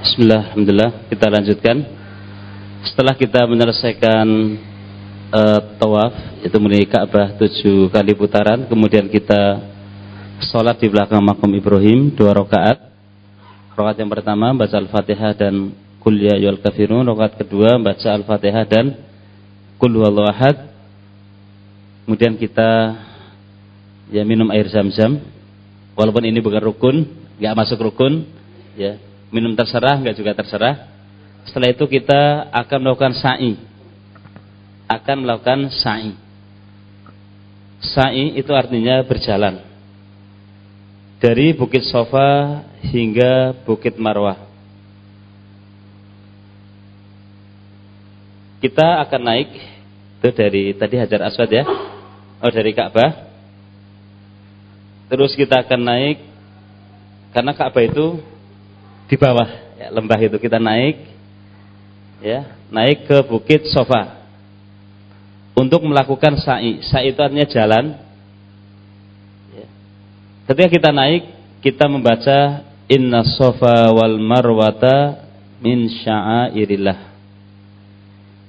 Bismillah, Alhamdulillah. Kita lanjutkan. Setelah kita menyelesaikan uh, tawaf, itu menuju Ka'bah tujuh kali putaran, kemudian kita sholat di belakang makam Ibrahim dua rakaat. Rakaat yang pertama baca Al-Fatihah dan Kul ya ayyuhal kafirun. Rakaat kedua baca Al-Fatihah dan Kul huwallahu ahad. Kemudian kita ya minum air zam-zam. Walaupun ini bukan rukun, nggak masuk rukun, ya minum terserah, enggak juga terserah. Setelah itu kita akan melakukan sa'i. Akan melakukan sa'i. Sa'i itu artinya berjalan. Dari Bukit Sofa hingga Bukit Marwah. Kita akan naik itu dari tadi Hajar Aswad ya. Oh dari Ka'bah. Terus kita akan naik karena Ka'bah itu di bawah. Ya, lembah itu kita naik. Ya naik ke bukit sofa. Untuk melakukan sa'i. Sa'i itu artinya jalan. Ya. ketika kita naik kita membaca inna sofa wal marwata min sya'airillah.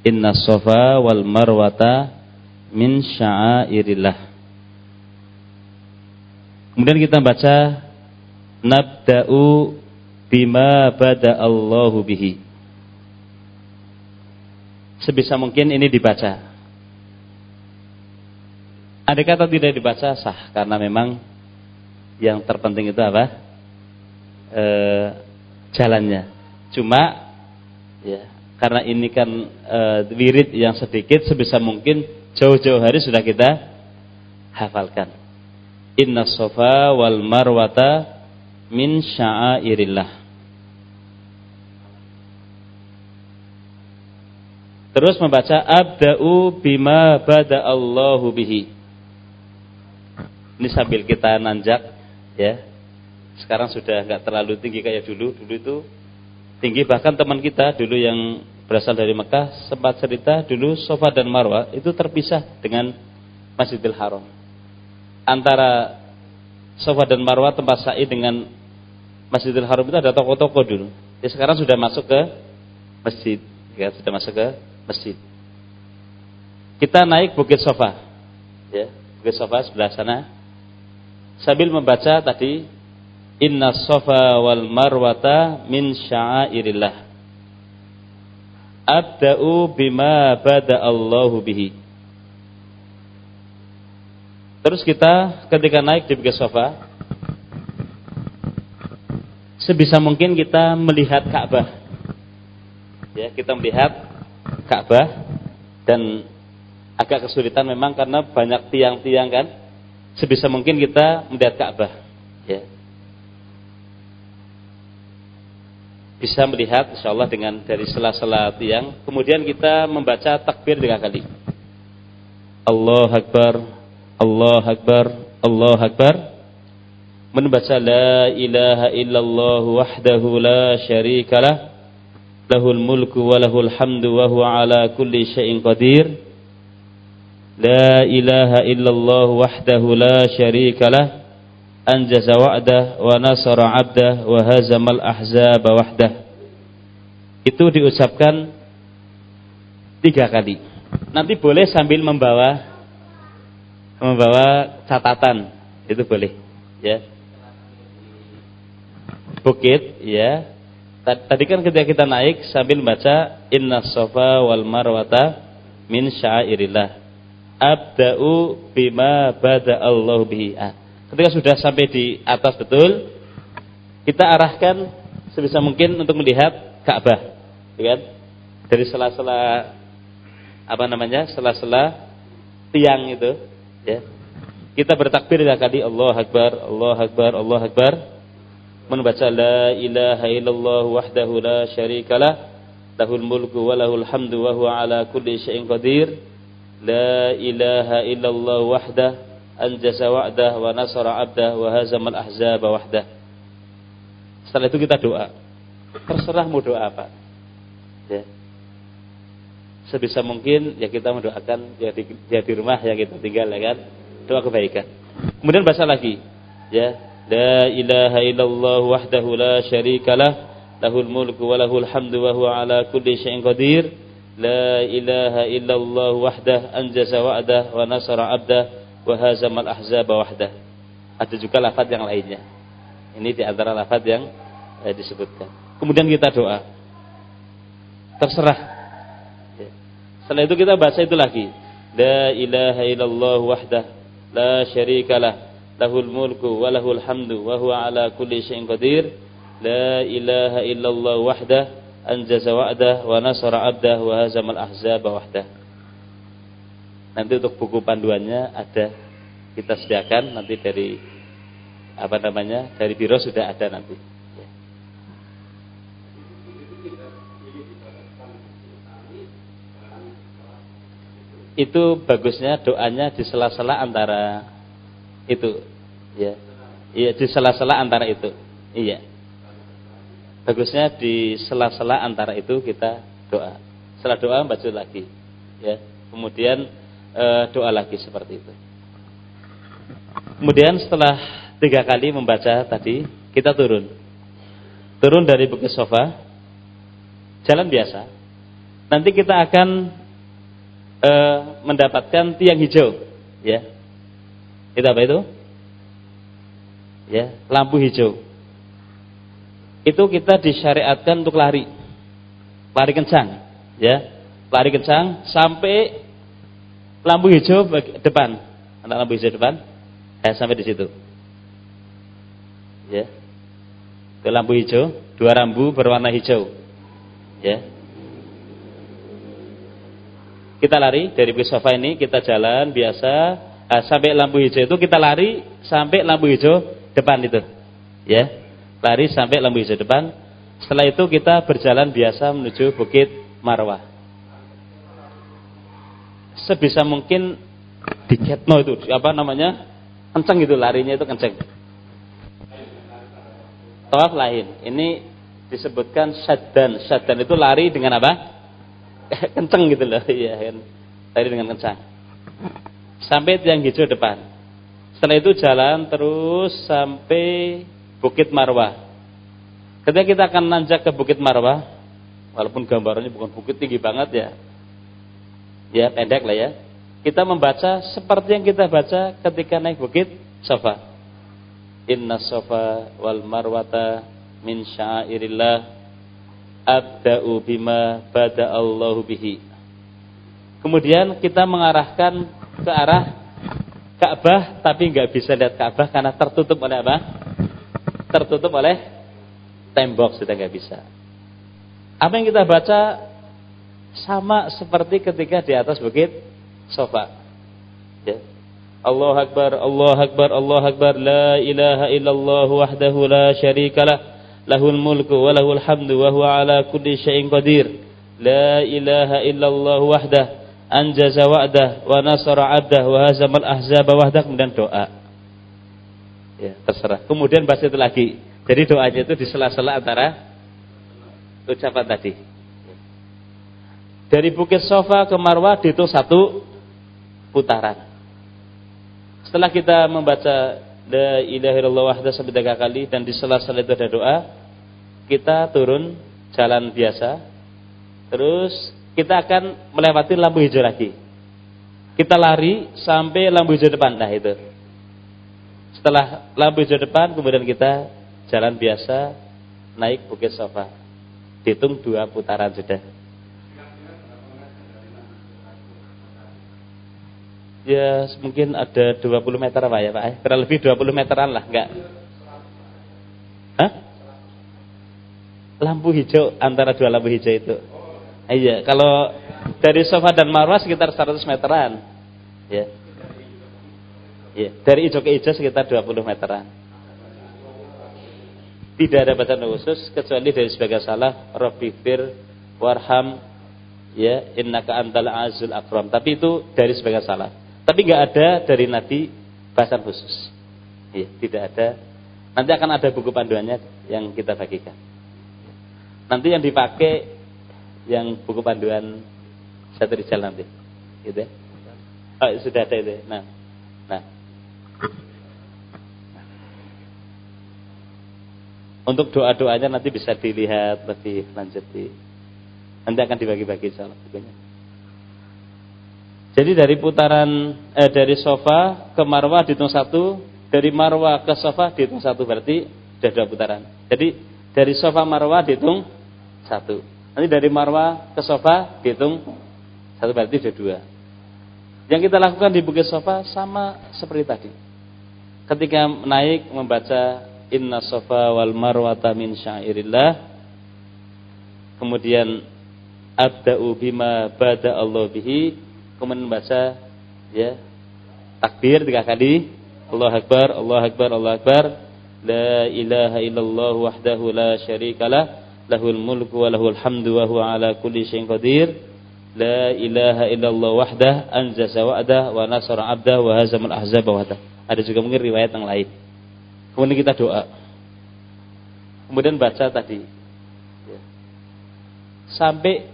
Inna sofa wal marwata min sya'airillah. Kemudian kita baca nabda'u bima bada Allahu bihi. Sebisa mungkin ini dibaca. Ada kata tidak dibaca sah karena memang yang terpenting itu apa? E, jalannya. Cuma ya karena ini kan e, wirid yang sedikit sebisa mungkin jauh-jauh hari sudah kita hafalkan. Inna sofa wal marwata min sya'airillah. Terus membaca abda'u bima bada Allahu bihi. Ini sambil kita nanjak ya. Sekarang sudah nggak terlalu tinggi kayak dulu. Dulu itu tinggi bahkan teman kita dulu yang berasal dari Mekah sempat cerita dulu Sofa dan Marwah itu terpisah dengan Masjidil Haram. Antara Sofa dan Marwah tempat sa'i dengan Masjidil Haram itu ada toko-toko dulu. Ya sekarang sudah masuk ke masjid, ya sudah masuk ke masjid. Kita naik Bukit Sofa. Ya, Bukit Sofa sebelah sana. Sambil membaca tadi Inna Sofa wal Marwata min sya'airillah. Abda'u bima bada Allahu bihi. Terus kita ketika naik di Bukit Sofa, sebisa mungkin kita melihat Ka'bah. Ya, kita melihat Ka'bah dan agak kesulitan memang karena banyak tiang-tiang kan. Sebisa mungkin kita melihat Ka'bah. Ya. Bisa melihat insya Allah dengan dari sela-sela tiang. Kemudian kita membaca takbir tiga kali. Allah Akbar, Allah Akbar, Allah Akbar. Membaca la ilaha illallah wahdahu la syarikalah lahul mulku wa lahul hamdu wa huwa ala kulli syai'in qadir. La ilaha illallah wahdahu la syarika lah. Anjaza wa'dah wa nasara 'abdah wa hazamal ahzaba wahdah. Itu diucapkan tiga kali. Nanti boleh sambil membawa membawa catatan. Itu boleh ya. Bukit ya Tadi kan ketika kita naik sambil baca Inna sofa wal marwata min syairillah. Abda'u bima bada Allah bihi. Ah, ketika sudah sampai di atas betul, kita arahkan sebisa mungkin untuk melihat Ka'bah. Ya kan? Dari sela-sela apa namanya? Sela-sela tiang itu, ya. Kita bertakbir tiga kali Allah Akbar, Allah Akbar, Allah Akbar membaca la ilaha illallah wahdahu la syarikalah lahul mulku wa lahul hamdu wa huwa ala kulli syai'in qadir. La ilaha illallah wahdah anjaza wa'dah wa nasara 'abdah wa hazamal ahzaba wahdah. Setelah itu kita doa. Terserah mau doa apa. Ya. Sebisa mungkin ya kita mendoakan ya di, ya di rumah yang kita tinggal ya kan. Doa kebaikan. Kemudian baca lagi. Ya لا إله إلا الله وحده لا شريك له له الملك وله الحمد وهو على كل شيء قدير لا إله إلا الله وحده أنجز وعده ونصر عبده وهزم الأحزاب وحده ada juga lafad yang lainnya. Ini di antara lafaz yang eh, disebutkan. Kemudian kita doa. Terserah. Ya. Setelah itu kita baca itu lagi. La ilaha illallah wahdah la syarikalah lahul mulku wa lahul hamdu wa huwa ala kulli syai'in qadir. La ilaha illallah wahdah anjaza wa'dah wa nasara 'abdah wa hazamal ahzaba wahdah. Nanti untuk buku panduannya ada. Kita sediakan nanti dari apa namanya dari biro sudah ada nanti. Itu bagusnya doanya di sela-sela antara itu. Ya. Iya di sela-sela antara itu. Iya. Bagusnya di sela-sela antara itu kita doa. Setelah doa baca lagi. Ya. Kemudian e, doa lagi seperti itu. Kemudian setelah tiga kali membaca tadi kita turun. Turun dari bukit sofa. Jalan biasa. Nanti kita akan e, mendapatkan tiang hijau. Ya itu apa itu? Ya lampu hijau. Itu kita disyariatkan untuk lari. Lari kencang ya. Lari kencang sampai lampu hijau depan. Anak lampu hijau depan? Eh sampai di situ. Ya. Ke lampu hijau dua rambu berwarna hijau. Ya. Kita lari dari sofa ini kita jalan biasa nah, sampai lampu hijau itu kita lari sampai lampu hijau depan itu. Ya. Lari sampai lampu hijau depan. Setelah itu kita berjalan biasa menuju Bukit Marwah. Sebisa mungkin di ketno itu apa namanya? kenceng gitu larinya itu kenceng. Tawaf lain. Ini disebutkan syaddan. Syaddan itu lari dengan apa? kenceng gitu loh. Iya kan. Lari dengan kencang. Sampai tiang hijau depan. Setelah itu jalan terus sampai Bukit Marwah. Ketika kita akan nanjak ke Bukit Marwah, walaupun gambarannya bukan bukit tinggi banget ya, ya pendek lah ya. Kita membaca seperti yang kita baca ketika naik Bukit Safa. Inna Safa wal Marwata min syairillah abda'u bima bada Allahu bihi. Kemudian kita mengarahkan ke arah Ka'bah tapi nggak bisa lihat Ka'bah karena tertutup oleh apa? Tertutup oleh tembok sudah nggak bisa. Apa yang kita baca sama seperti ketika di atas bukit sofa. Ya. Allah Akbar, Allah Akbar, Allah Akbar, la ilaha illallah wahdahu la syarikalah, lahul mulku wa lahul hamdu wa huwa ala kulli syai'in qadir. La ilaha illallah wahdahu anjaza wa'dah wa nasara 'abdah wa hazamal ahzaba wahdah kemudian doa. Ya, terserah. Kemudian bahas itu lagi. Jadi doanya itu di sela-sela antara ucapan tadi. Dari Bukit Sofa ke Marwah itu satu putaran. Setelah kita membaca La ilaha illallah wahdah sampai tiga kali dan di sela-sela itu ada doa, kita turun jalan biasa. Terus kita akan melewati lampu hijau lagi. Kita lari sampai lampu hijau depan. Nah itu. Setelah lampu hijau depan, kemudian kita jalan biasa naik bukit sofa. Dihitung dua putaran sudah. Ya mungkin ada 20 meter apa ya Pak? Eh, kurang lebih 20 meteran lah, enggak? Hah? Lampu hijau antara dua lampu hijau itu. Iya, kalau dari Sofa dan Marwah sekitar 100 meteran. Ya. Ya, dari Ijo ke Ijo sekitar 20 meteran. Tidak ada bacaan khusus kecuali dari sebagai salah Rabbi fir warham ya innaka antal azul akram. Tapi itu dari sebagai salah. Tapi nggak ada dari Nabi bacaan khusus. Ya, tidak ada. Nanti akan ada buku panduannya yang kita bagikan. Nanti yang dipakai yang buku panduan satu di jalan nanti. Gitu ya. Oh, sudah ada itu. Nah. Nah. Untuk doa-doanya nanti bisa dilihat lebih lanjut di nanti akan dibagi-bagi insyaallah bukunya. Jadi dari putaran eh, dari sofa ke marwah dihitung satu, dari marwah ke sofa dihitung satu berarti sudah dua putaran. Jadi dari sofa marwah dihitung satu. Nanti dari marwah ke sofa dihitung satu berarti sudah dua. Yang kita lakukan di bukit sofa sama seperti tadi. Ketika naik membaca Inna sofa wal marwata min syairillah Kemudian Abda'u bima bada Allah bihi Kemudian membaca ya takbir tiga kali Allah Akbar, Allah Akbar, Allah Akbar La ilaha illallah wahdahu la syarikalah Lahul mulku wa lahul hamdu wa huwa ala kulli syai'in qadir La ilaha illallah wahdah anjaza wa'dah wa nasara abdah wa hazamal ahzab wahdah Ada juga mungkin riwayat yang lain Kemudian kita doa. Kemudian baca tadi. Ya. Sampai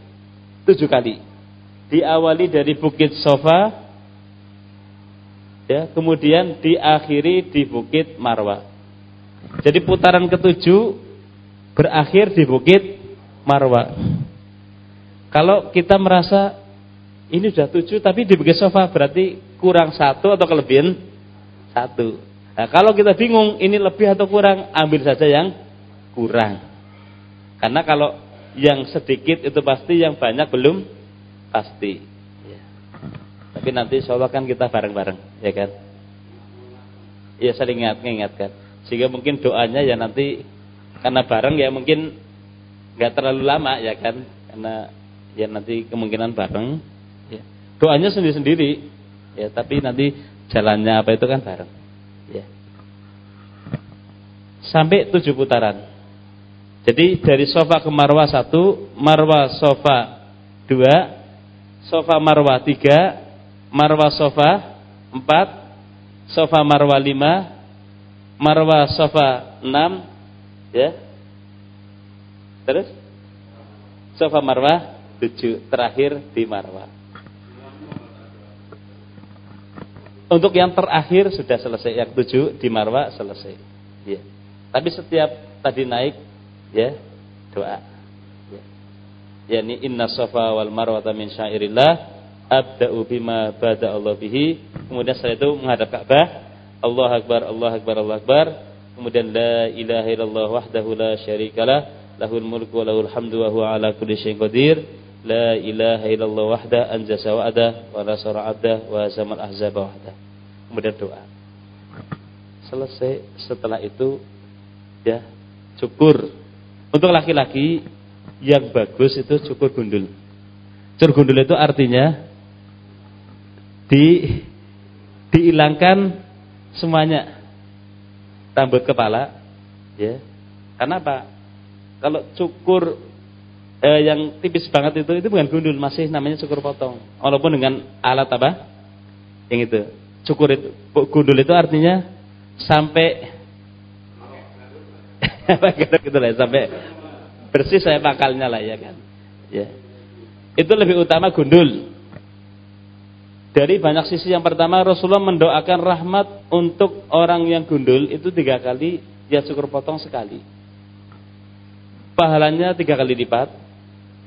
tujuh kali. Diawali dari Bukit Sofa. Ya, kemudian diakhiri di Bukit Marwa. Jadi putaran ketujuh berakhir di Bukit Marwa. Kalau kita merasa ini sudah tujuh tapi di Bukit Sofa berarti kurang satu atau kelebihan satu. Nah, kalau kita bingung ini lebih atau kurang, ambil saja yang kurang. Karena kalau yang sedikit itu pasti, yang banyak belum pasti. Ya. Tapi nanti Allah kan kita bareng-bareng, ya kan? Ya saling ingat, ingatkan. Sehingga mungkin doanya ya nanti karena bareng ya mungkin nggak terlalu lama ya kan? Karena ya nanti kemungkinan bareng. Ya. Doanya sendiri-sendiri, ya tapi nanti jalannya apa itu kan bareng. Ya. Sampai tujuh putaran. Jadi dari sofa ke marwah satu, marwah sofa dua, sofa marwah tiga, marwah sofa empat, sofa marwah lima, marwah sofa enam, ya. Terus sofa marwah tujuh, terakhir di marwah. Untuk yang terakhir sudah selesai, yang tujuh di Marwa selesai. Ya. Tapi setiap tadi naik, ya doa. Ya. Yani inna safa wal marwata min syairillah abda'u bima bada Allah bihi. Kemudian setelah itu menghadap Ka'bah, Allah Akbar, Allah Akbar, Allah Akbar. Kemudian la ilaha illallah wahdahu la syarikalah, lahul mulku wa lahul hamdu wa huwa ala kulli syai'in qadir. La ilaha illallah wahda anjasa wa'ada wa nasara abda wa zamal ahzaba wahda. Kemudian doa. Selesai setelah itu ya cukur. Untuk laki-laki yang bagus itu cukur gundul. Cukur gundul itu artinya di dihilangkan semuanya rambut kepala ya. Karena apa? Kalau cukur eh, yang tipis banget itu itu bukan gundul, masih namanya cukur potong. Walaupun dengan alat apa? Yang itu. Cukur itu gundul itu artinya sampai gitu lah sampai bersih saya pakalnya lah ya kan. Ya. Itu lebih utama gundul. Dari banyak sisi yang pertama Rasulullah mendoakan rahmat untuk orang yang gundul itu tiga kali ya cukur potong sekali. Pahalanya tiga kali lipat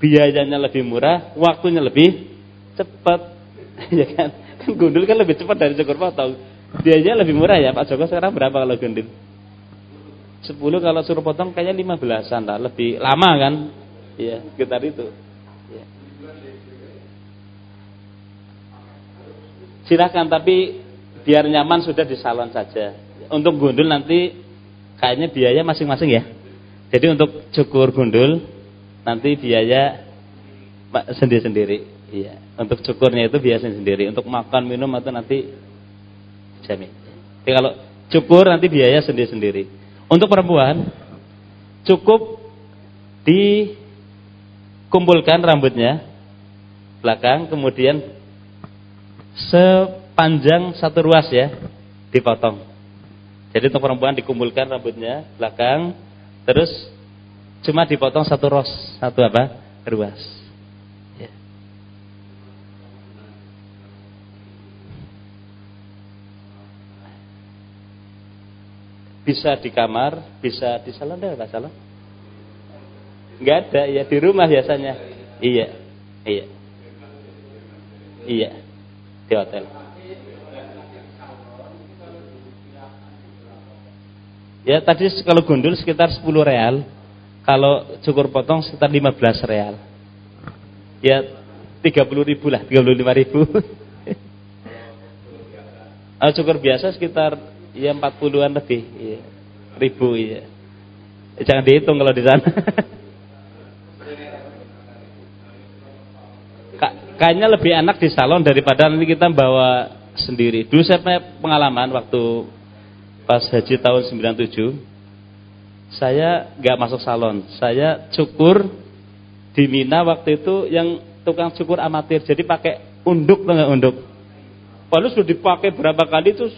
biayanya lebih murah, waktunya lebih cepat. ya kan? Kan gundul kan lebih cepat dari cukur potong. Biayanya lebih murah ya Pak Joko sekarang berapa kalau gundul? 10 kalau suruh potong kayaknya 15-an lah, lebih lama kan? Iya, sekitar itu. Silakan tapi biar nyaman sudah di salon saja. Untuk gundul nanti kayaknya biaya masing-masing ya. Jadi untuk cukur gundul nanti biaya sendiri-sendiri. Iya. Untuk cukurnya itu biasa sendiri. Untuk makan minum atau nanti jamin. Jadi kalau cukur nanti biaya sendiri-sendiri. Untuk perempuan cukup dikumpulkan rambutnya belakang kemudian sepanjang satu ruas ya dipotong. Jadi untuk perempuan dikumpulkan rambutnya belakang terus Cuma dipotong satu ros, satu apa? Ruas. Ya. bisa di kamar, bisa di salon deh, salon. Enggak ada ya di rumah biasanya. Iya. Iya. Iya. Di hotel. Ya tadi kalau gundul sekitar 10 real, kalau cukur potong sekitar 15 real. Ya 30 ribu lah, 35 ribu. Kalau cukur biasa sekitar ya 40-an lebih, ya. ribu ya. Jangan dihitung kalau di sana. Kayaknya lebih enak di salon daripada nanti kita bawa sendiri. Dulu saya punya pengalaman waktu pas haji tahun 97 saya nggak masuk salon. Saya cukur di Mina waktu itu yang tukang cukur amatir. Jadi pakai unduk nggak unduk? Lalu sudah dipakai berapa kali terus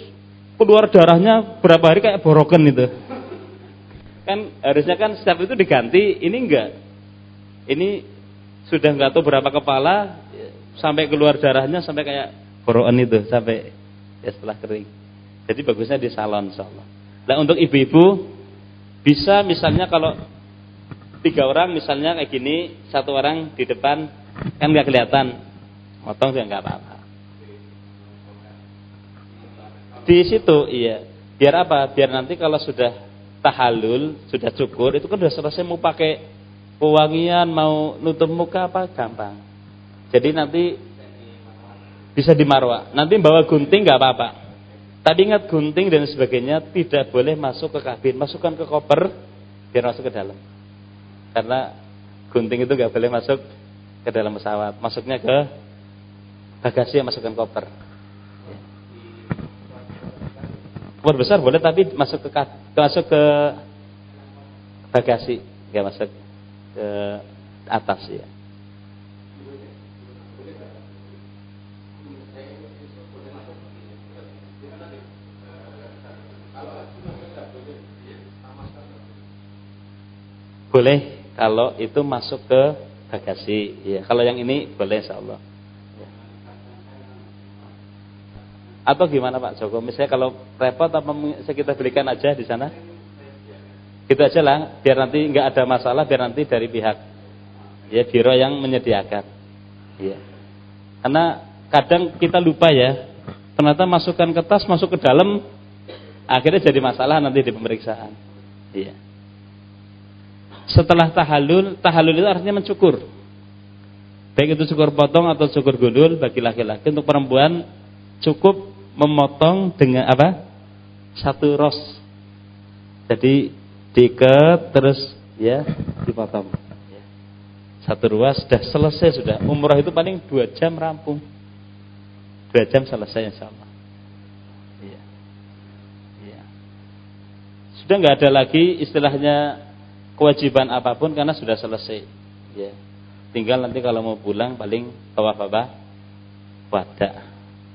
keluar darahnya berapa hari kayak borokan itu kan harusnya kan setiap itu diganti. Ini enggak ini sudah nggak tahu berapa kepala sampai keluar darahnya sampai kayak borokan itu sampai ya setelah kering jadi bagusnya di salon insyaallah. Nah untuk ibu-ibu bisa misalnya kalau tiga orang misalnya kayak gini, satu orang di depan kan nggak kelihatan, motong juga nggak apa-apa. Di situ iya, biar apa? Biar nanti kalau sudah tahalul, sudah cukur, itu kan sudah selesai mau pakai pewangian, mau nutup muka apa gampang. Jadi nanti bisa di marwah. Nanti bawa gunting nggak apa-apa. Tapi ingat gunting dan sebagainya tidak boleh masuk ke kabin, masukkan ke koper biar masuk ke dalam. Karena gunting itu nggak boleh masuk ke dalam pesawat, masuknya ke bagasi yang masukkan koper. Koper besar boleh tapi masuk ke masuk ke bagasi, nggak masuk ke atas ya. Boleh kalau itu masuk ke bagasi. Ya, kalau yang ini boleh insya Allah. Atau gimana Pak Joko? Misalnya kalau repot apa kita belikan aja di sana? Gitu aja lah, biar nanti nggak ada masalah, biar nanti dari pihak ya biro yang menyediakan. Ya. Karena kadang kita lupa ya, ternyata masukkan ke tas, masuk ke dalam, akhirnya jadi masalah nanti di pemeriksaan. Iya setelah tahalul, tahalul itu artinya mencukur. Baik itu cukur potong atau cukur gundul bagi laki-laki. Untuk perempuan cukup memotong dengan apa? Satu ros. Jadi diikat terus ya dipotong. Satu ruas sudah selesai sudah. Umrah itu paling dua jam rampung. Dua jam selesai insya Allah. Iya. Iya. Sudah nggak ada lagi istilahnya kewajiban apa pun karena sudah selesai. Ya. Tinggal nanti kalau mau pulang paling tawaf apa? Wada.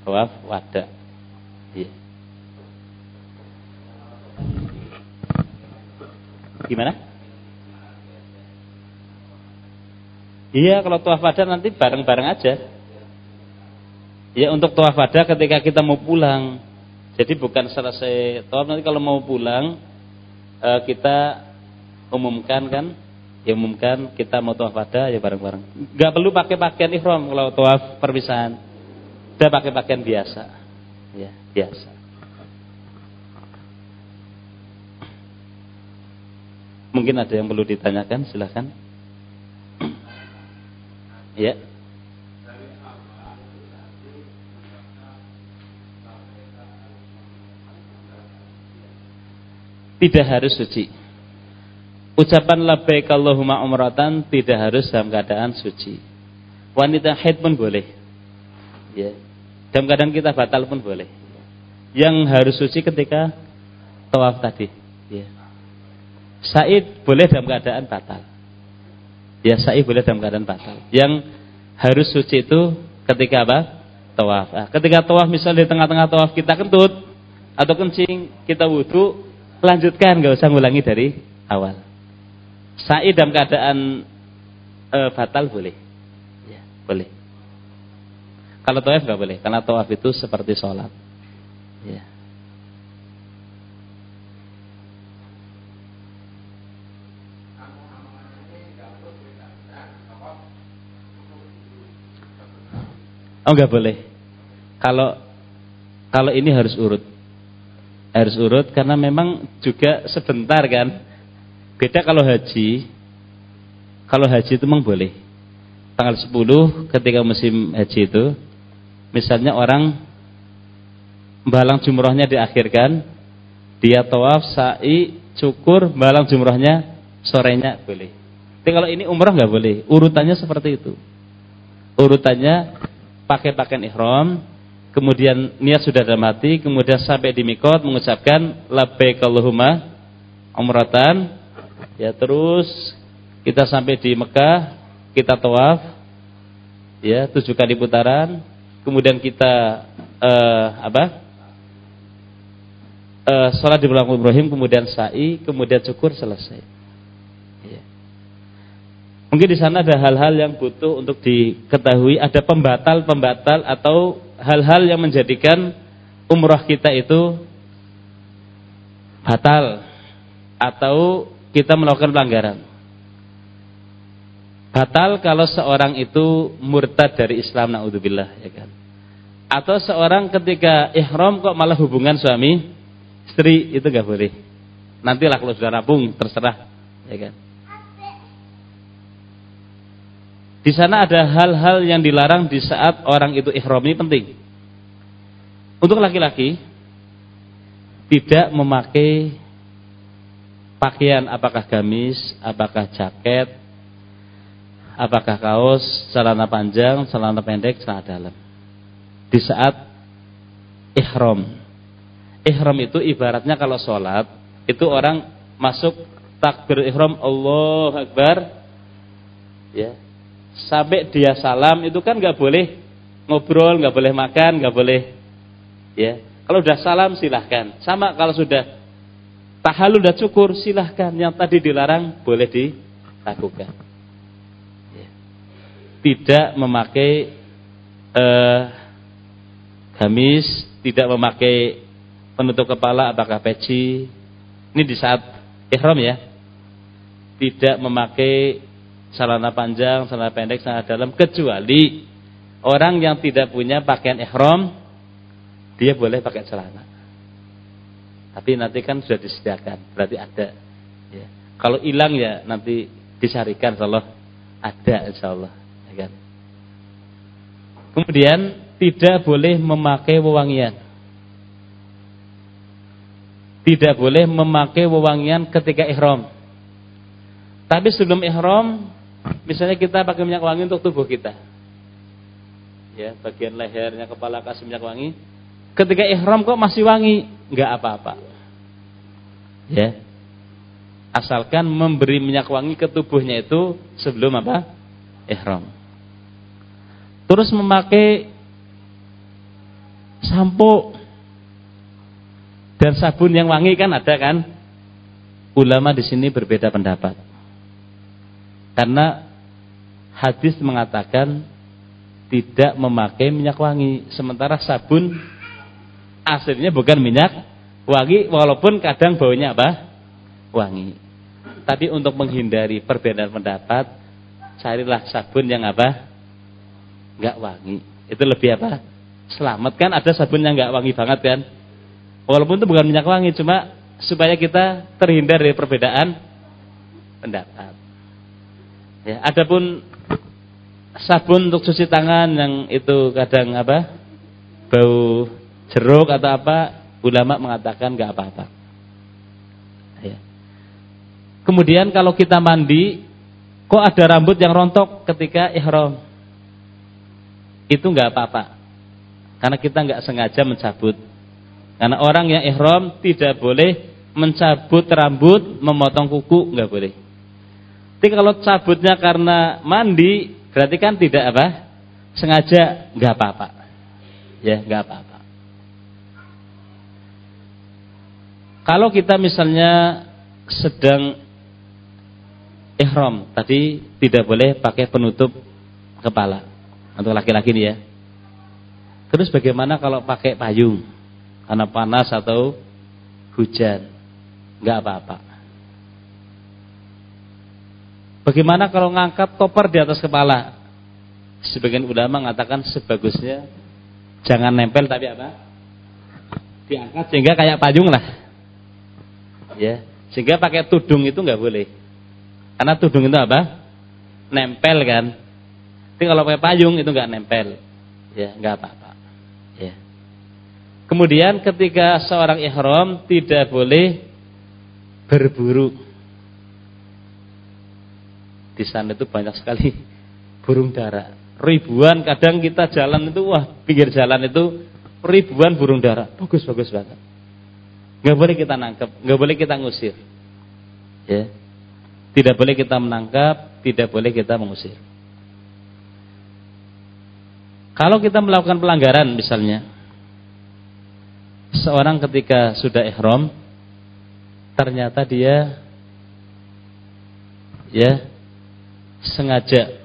Tawaf wada. Ya. Gimana? Iya, kalau tawaf wada nanti bareng-bareng aja. Ya untuk tawaf wada ketika kita mau pulang. Jadi bukan selesai tawaf nanti kalau mau pulang eh, kita umumkan kan? Ya umumkan kita mau tawaf pada ya bareng-bareng. Nggak perlu pakai pakaian ihram kalau tawaf perpisahan. Udah pakai pakaian biasa. Ya biasa. Mungkin ada yang perlu ditanyakan? Silahkan ya. Tidak harus suci Ucapan labbaik Allahumma umratan tidak harus dalam keadaan suci. Wanita haid pun boleh. Ya. Dalam keadaan kita batal pun boleh. Yang harus suci ketika tawaf tadi. Ya. Said boleh dalam keadaan batal. Ya, said boleh dalam keadaan batal. Yang harus suci itu ketika apa? Tawaf. Nah, ketika tawaf misalnya di tengah-tengah tawaf kita kentut atau kencing, kita wudhu, lanjutkan, nggak usah ngulangi dari awal. Sa'i dalam keadaan e, batal boleh. Ya, boleh. Kalau tawaf nggak boleh, karena tawaf itu seperti sholat. Ya. Oh nggak boleh. Kalau kalau ini harus urut, harus urut karena memang juga sebentar kan Beda kalau haji. Kalau haji itu memang boleh. Tanggal 10 ketika musim haji itu misalnya orang balang jumrohnya diakhirkan, dia tawaf, sa'i, cukur, balang jumrohnya sorenya boleh. Tapi kalau ini umrah nggak boleh. Urutannya seperti itu. Urutannya pakai pakaian ihram, kemudian niat sudah dalam hati, kemudian sampai di mikot mengucapkan labbaik Allahumma umratan. Ya terus kita sampai di Mekah, kita tawaf ya tujuh kali putaran, kemudian kita uh, apa? Uh, sholat di belakang Ibrahim, kemudian sa'i, kemudian cukur selesai. Mungkin di sana ada hal-hal yang butuh untuk diketahui, ada pembatal-pembatal atau hal-hal yang menjadikan umrah kita itu batal atau kita melakukan pelanggaran. Batal kalau seorang itu murtad dari Islam naudzubillah ya kan. Atau seorang ketika ihram kok malah hubungan suami istri itu gak boleh. Nantilah kalau sudah rampung terserah ya kan. Di sana ada hal-hal yang dilarang di saat orang itu ihram ini penting. Untuk laki-laki tidak memakai pakaian apakah gamis, apakah jaket, apakah kaos, celana panjang, celana pendek, celana dalam. Di saat ihram. Ihram itu ibaratnya kalau sholat, itu orang masuk takbir ihram Allah Akbar. Ya, sampai dia salam itu kan nggak boleh ngobrol, nggak boleh makan, nggak boleh ya. Kalau udah salam silahkan. Sama kalau sudah tahalul udah cukur silahkan. Yang tadi dilarang boleh dilakukan. Ya. Tidak memakai eh, gamis, tidak memakai penutup kepala apakah peci. Ini di saat ihram ya. Tidak memakai celana panjang, celana pendek, celana dalam kecuali orang yang tidak punya pakaian ihram dia boleh pakai celana. Tapi nanti kan sudah disediakan, berarti ada. Ya. Kalau hilang ya nanti dicarikan, insyaallah ada insyaallah. Ya kan? Kemudian tidak boleh memakai wewangian. Tidak boleh memakai wewangian ketika ihram. Tapi sebelum ihram Misalnya kita pakai minyak wangi untuk tubuh kita. Ya, bagian lehernya, kepala kasih minyak wangi. Ketika ihram kok masih wangi, enggak apa-apa. Ya. Asalkan memberi minyak wangi ke tubuhnya itu sebelum apa? Ihram. Terus memakai sampo dan sabun yang wangi kan ada kan? Ulama di sini berbeda pendapat. Karena hadis mengatakan tidak memakai minyak wangi, sementara sabun aslinya bukan minyak wangi walaupun kadang baunya apa? wangi. Tapi untuk menghindari perbedaan pendapat, carilah sabun yang apa? enggak wangi. Itu lebih apa? Selamat kan ada sabun yang enggak wangi banget kan? Walaupun itu bukan minyak wangi, cuma supaya kita terhindar dari perbedaan pendapat. Ya, adapun sabun untuk cuci tangan yang itu kadang apa? bau jeruk atau apa, ulama mengatakan nggak apa-apa. Ya. Kemudian kalau kita mandi, kok ada rambut yang rontok ketika ihram? Itu nggak apa-apa. Karena kita nggak sengaja mencabut. Karena orang yang ihram tidak boleh mencabut rambut, memotong kuku, nggak boleh. Tapi kalau cabutnya karena mandi, berarti kan tidak apa? Sengaja nggak apa-apa. Ya, nggak apa-apa. Kalau kita misalnya sedang ihram, tadi tidak boleh pakai penutup kepala untuk laki-laki ini ya. Terus bagaimana kalau pakai payung? Karena panas atau hujan? Enggak apa-apa. Bagaimana kalau ngangkat koper di atas kepala? sebagian ulama mengatakan sebagusnya jangan nempel tapi apa? Diangkat sehingga kayak payung lah. Ya, sehingga pakai tudung itu nggak boleh. Karena tudung itu apa? Nempel kan. Tapi kalau pakai payung itu nggak nempel. Ya, nggak apa-apa. Ya. Kemudian ketika seorang ihram tidak boleh berburu. Di sana itu banyak sekali burung dara. Ribuan kadang kita jalan itu wah pinggir jalan itu ribuan burung dara. Bagus bagus banget. Gak boleh kita nangkep, gak boleh kita ngusir. Ya. Tidak boleh kita menangkap, tidak boleh kita mengusir. Kalau kita melakukan pelanggaran misalnya, seorang ketika sudah ihram, ternyata dia ya sengaja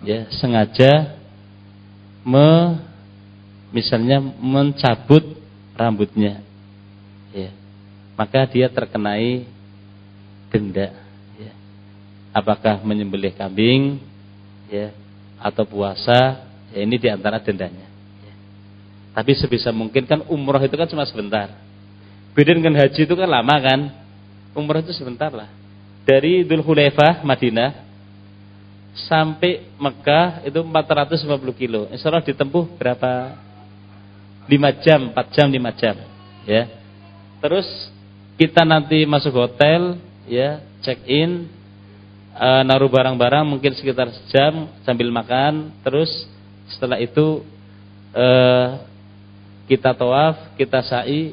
ya sengaja me misalnya mencabut rambutnya ya maka dia terkenai denda ya apakah menyembelih kambing ya atau puasa ya ini di antara dendanya ya. tapi sebisa mungkin kan umroh itu kan cuma sebentar beda dengan haji itu kan lama kan umrah itu sebentar lah. Dari Dhul Hulaifah, Madinah, sampai Mekah itu 450 kilo. Insya Allah ditempuh berapa? 5 jam, 4 jam, 5 jam. Ya. Terus kita nanti masuk hotel, ya, check in, e, naruh barang-barang mungkin sekitar jam sambil makan. Terus setelah itu e, kita tawaf, kita sa'i,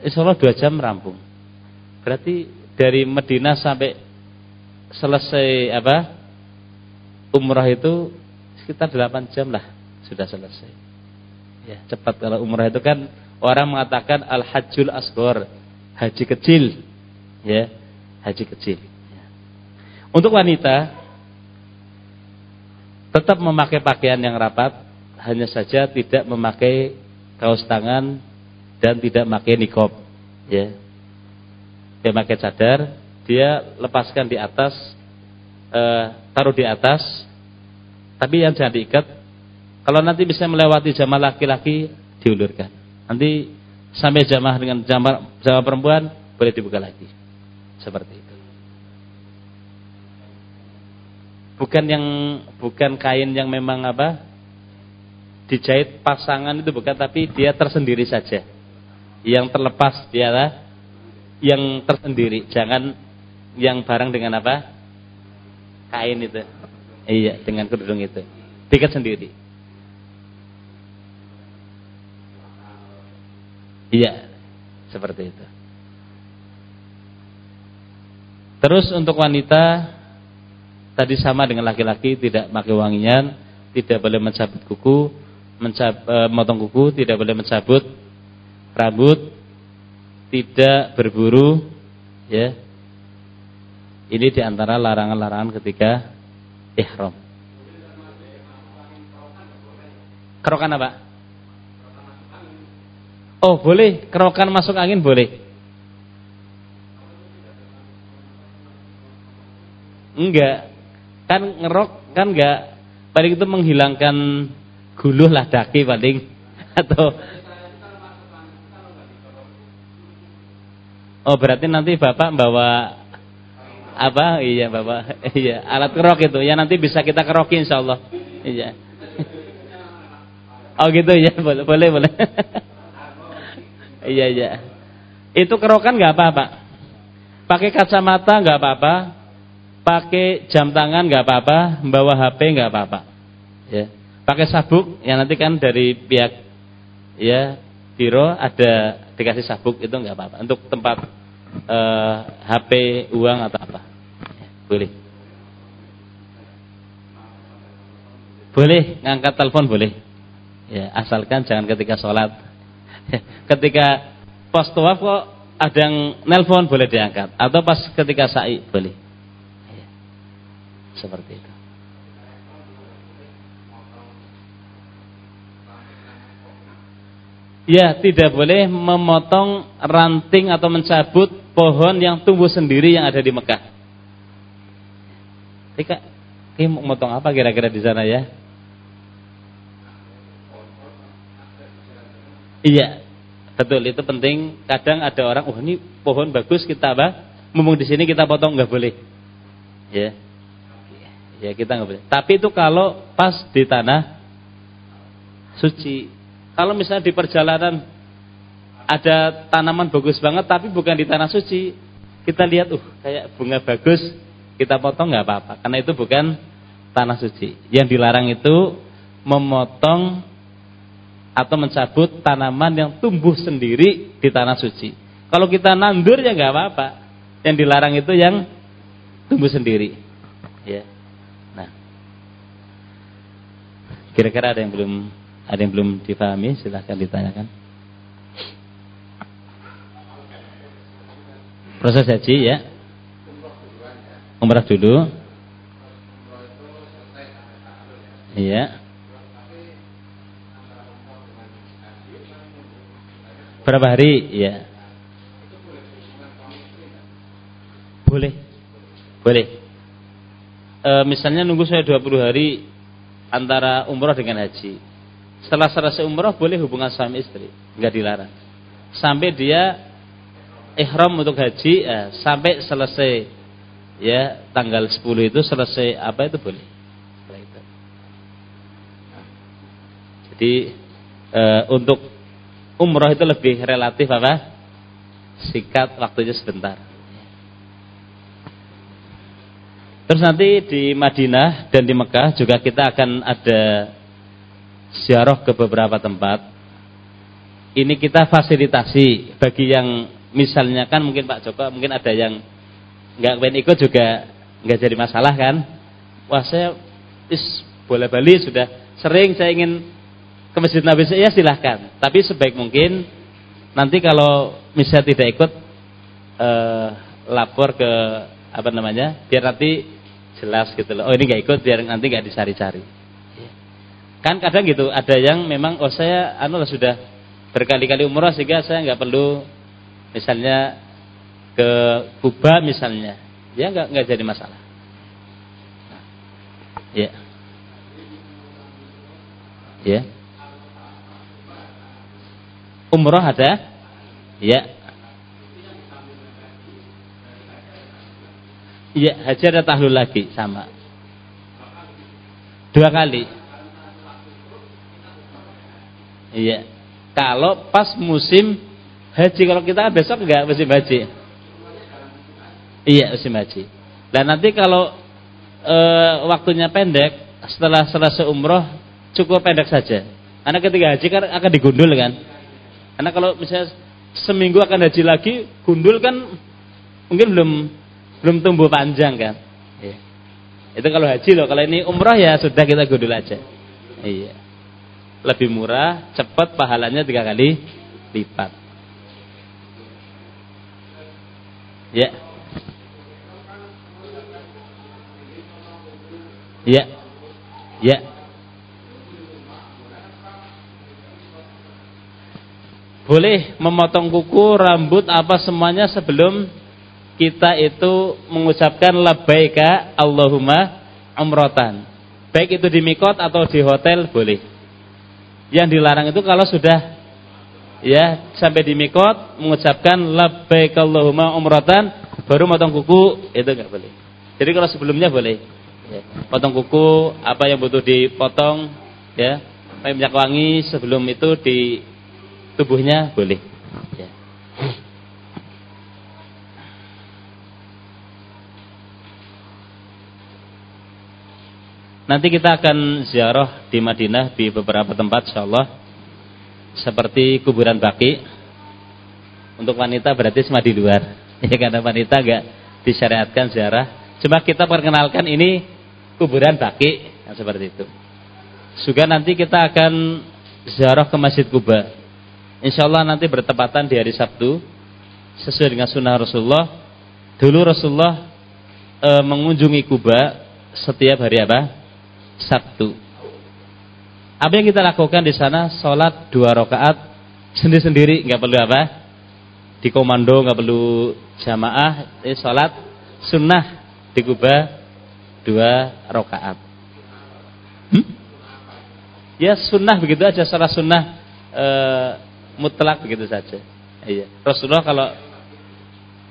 insya Allah 2 jam rampung. Berarti dari Medina sampai selesai apa? Umrah itu sekitar 8 jam lah sudah selesai. Ya, cepat kalau umrah itu kan orang mengatakan al-hajjul asghar, haji kecil. Ya, haji kecil. Untuk wanita tetap memakai pakaian yang rapat, hanya saja tidak memakai kaos tangan dan tidak memakai nikob. Ya, dia pakai cadar, dia lepaskan di atas, e, taruh di atas, tapi yang jangan diikat. Kalau nanti bisa melewati jamaah laki-laki, diulurkan. Nanti sampai jamaah dengan jamaah, jamaah perempuan, boleh dibuka lagi. Seperti itu. Bukan yang bukan kain yang memang apa dijahit pasangan itu bukan, tapi dia tersendiri saja. Yang terlepas dia lah yang tersendiri, jangan yang barang dengan apa? Kain itu. Iya, dengan kerudung itu. Bikin sendiri. Iya, seperti itu. Terus untuk wanita tadi sama dengan laki-laki tidak pakai wangian, tidak boleh mencabut kuku, mencab, e, kuku, tidak boleh mencabut rambut, tidak berburu ya. Ini di antara larangan-larangan ketika ihram. Kerokan apa oh boleh kerokan masuk angin boleh enggak kan ngerok kan enggak paling itu menghilangkan guluh lah daki paling atau Oh berarti nanti bapak bawa apa? Iya bapak, iya alat kerok itu. Ya nanti bisa kita kerokin insya Allah. Iya. Oh gitu ya boleh boleh boleh. Iya iya. Itu kerokan nggak apa-apa. Pakai kacamata nggak apa-apa. Pakai jam tangan nggak apa-apa. Bawa HP nggak apa-apa. Ya. Pakai sabuk. Ya nanti kan dari pihak ya biro ada dikasih sabuk itu nggak apa-apa untuk tempat eh, HP uang atau apa boleh boleh ngangkat telepon boleh ya asalkan jangan ketika sholat ketika pas tawaf kok ada yang nelpon boleh diangkat atau pas ketika sa'i boleh ya. seperti itu Ya, tidak boleh memotong ranting atau mencabut pohon yang tumbuh sendiri yang ada di Mekah. Tika, ini mau motong apa kira-kira di sana ya? Iya, betul itu penting. Kadang ada orang, oh ini pohon bagus kita apa? Mumpung di sini kita potong nggak boleh. Ya, ya kita nggak boleh. Tapi itu kalau pas di tanah suci. Kalau misalnya di perjalanan ada tanaman bagus banget, tapi bukan di tanah suci, kita lihat, uh kayak bunga bagus, kita potong nggak apa-apa, karena itu bukan tanah suci. Yang dilarang itu memotong atau mencabut tanaman yang tumbuh sendiri di tanah suci. Kalau kita nandur ya nggak apa-apa. Yang dilarang itu yang tumbuh sendiri. Ya. Nah. Kira-kira ada yang belum ada yang belum difahami silahkan ditanyakan. Proses haji ya. Umrah dulu. Iya. Berapa hari? Iya. Boleh. Boleh. E, misalnya nunggu saya 20 hari antara umrah dengan haji. Setelah selesai umrah boleh hubungan suami istri, enggak dilarang. Sampai dia ihram untuk haji eh, sampai selesai ya tanggal 10 itu selesai apa itu boleh. Jadi e, untuk umroh itu lebih relatif apa? Sikat waktunya sebentar. Terus nanti di Madinah dan di Mekah juga kita akan ada ziarah ke beberapa tempat. Ini kita fasilitasi bagi yang misalnya kan mungkin Pak Joko mungkin ada yang nggak pengen ikut juga nggak jadi masalah kan? Wah saya is boleh Bali sudah sering saya ingin ke Masjid Nabi ya silahkan. Tapi sebaik mungkin nanti kalau misalnya tidak ikut eh, lapor ke apa namanya biar nanti jelas gitu loh. Oh ini nggak ikut biar nanti nggak dicari-cari. Kan kadang gitu ada yang memang oh saya anu sudah berkali-kali umroh sehingga saya nggak perlu misalnya ke Kuba misalnya ya nggak nggak jadi masalah. Nah, ya. Ya. Umroh ada? Ya. Iya, haji ada tahlul lagi sama. Dua kali. Iya. Kalau pas musim haji, kalau kita besok enggak musim haji. Iya, musim haji. Dan nanti kalau e, waktunya pendek, setelah selesai umroh cukup pendek saja. Karena ketika haji kan akan digundul kan. Karena kalau misalnya seminggu akan haji lagi, gundul kan mungkin belum belum tumbuh panjang kan. Iya. Itu kalau haji loh, kalau ini umrah ya sudah kita gundul aja. Iya. Lebih murah, cepat pahalanya tiga kali lipat. Ya. Ya. Ya. Boleh memotong kuku, rambut, apa semuanya sebelum kita itu mengucapkan labbaika Allahumma umrotan. Baik itu di mikot atau di hotel boleh. Yang dilarang itu kalau sudah ya sampai di mikot mengucapkan labbaika Allahumma umrotan baru motong kuku itu enggak boleh. Jadi kalau sebelumnya boleh. Ya, potong kuku, apa yang butuh dipotong ya, minyak wangi sebelum itu di tubuhnya boleh. Ya. Nanti kita akan ziarah di Madinah di beberapa tempat insyaallah seperti kuburan Baki. Untuk wanita berarti cuma di luar. Ya karena wanita enggak disyariatkan ziarah. Cuma kita perkenalkan ini kuburan Baki yang seperti itu. Juga nanti kita akan ziarah ke Masjid Kuba. Insya Allah nanti bertepatan di hari Sabtu sesuai dengan sunnah Rasulullah. Dulu Rasulullah e, mengunjungi Kuba setiap hari apa? Sabtu. Apa yang kita lakukan di sana? Sholat dua rakaat sendiri-sendiri, nggak perlu apa? Di komando, nggak perlu jamaah. Ini sholat sunnah di Kuba dua rakaat. Hmm? Ya sunnah begitu aja sholat sunnah. E, mutlak begitu saja. Iya. Rasulullah kalau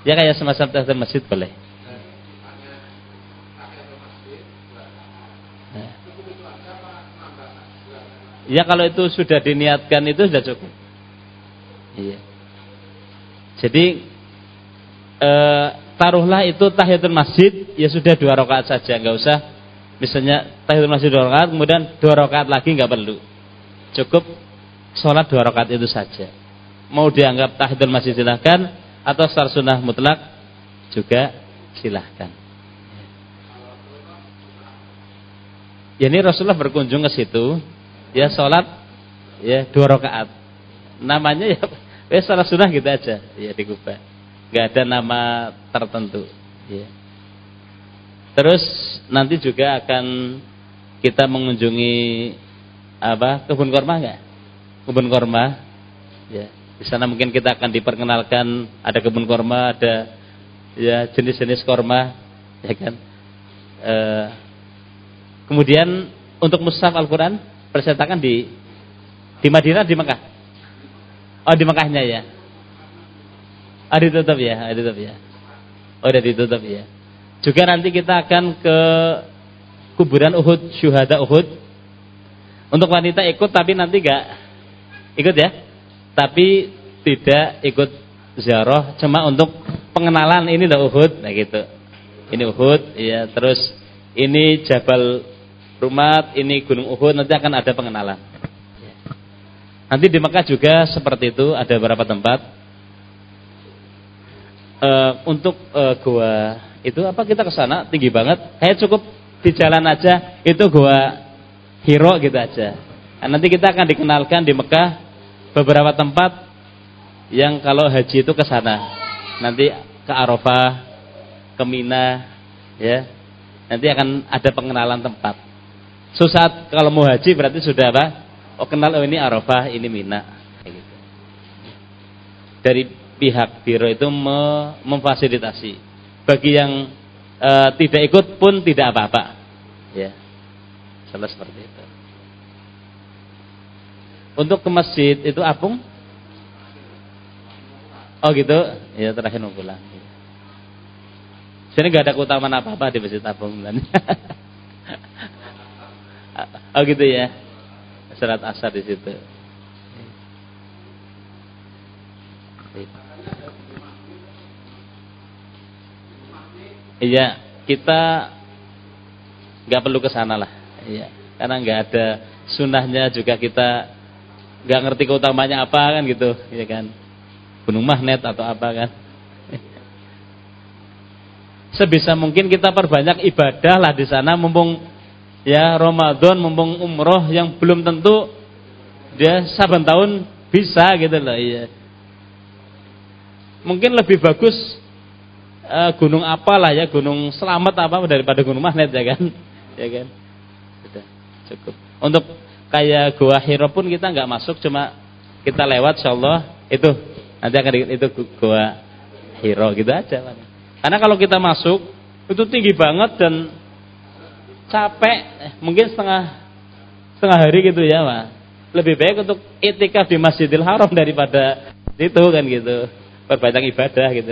ya kayak semacam tahiyatul masjid boleh. Ya kalau itu sudah diniatkan itu sudah cukup. Iya. Jadi e, taruhlah itu tahiyatul masjid ya sudah dua rakaat saja, nggak usah misalnya tahiyatul masjid dua rakaat kemudian dua rakaat lagi nggak perlu. Cukup sholat dua rakaat itu saja. Mau dianggap tahiyatul masjid silahkan atau sar sunnah mutlak juga silahkan. Ya ini Rasulullah berkunjung ke situ, ya sholat ya dua rakaat namanya ya ya sholat sunnah gitu aja ya di Kuba nggak ada nama tertentu ya terus nanti juga akan kita mengunjungi apa kebun korma nggak kebun korma ya di sana mungkin kita akan diperkenalkan ada kebun korma ada ya jenis-jenis korma ya kan e, kemudian untuk mushaf Al-Quran persetakan di di Madinah di Mekah. Oh di Mekahnya ya. Oh ditutup ya, oh, ditutup ya. Oh udah ditutup ya. Juga nanti kita akan ke kuburan Uhud, syuhada Uhud. Untuk wanita ikut tapi nanti enggak ikut ya. Tapi tidak ikut ziarah, cuma untuk pengenalan ini udah Uhud, nah gitu. Ini Uhud, ya. Terus ini Jabal Rumat, ini Gunung Uhud, nanti akan ada pengenalan. Nanti di Mekah juga seperti itu, ada beberapa tempat. E, untuk e, gua itu apa kita ke sana tinggi banget, kayak cukup di jalan aja itu gua Hiro gitu aja. Nah, nanti kita akan dikenalkan di Mekah beberapa tempat yang kalau haji itu ke sana. Nanti ke Arafah, ke Mina, ya. Nanti akan ada pengenalan tempat. Susah kalau mau haji berarti sudah apa? Oh kenal oh ini Arafah, ini Mina. gitu. Dari pihak biro itu memfasilitasi. Bagi yang e, tidak ikut pun tidak apa-apa. Ya. Salah seperti itu. Untuk ke masjid itu apung? Oh gitu? Ya terakhir mau pulang. Sini gak ada keutamaan apa-apa di masjid apung. Oh gitu ya. Salat asar di situ. Iya, kita nggak perlu ke sana lah. Iya, karena nggak ada sunnahnya juga kita nggak ngerti keutamanya apa kan gitu, ya kan? Gunung magnet atau apa kan? Sebisa mungkin kita perbanyak ibadah lah di sana, mumpung ya Ramadan mumpung umroh yang belum tentu dia saban tahun bisa gitu loh iya mungkin lebih bagus uh, gunung apalah ya gunung selamat apa daripada gunung magnet ya kan ya kan sudah cukup untuk kayak gua Hiro pun kita nggak masuk cuma kita lewat insyaallah itu nanti akan itu gua Hiro gitu aja karena kalau kita masuk itu tinggi banget dan capek mungkin setengah setengah hari gitu ya Pak. Lebih baik untuk itikaf di Masjidil Haram daripada itu kan gitu. Perbanyak ibadah gitu.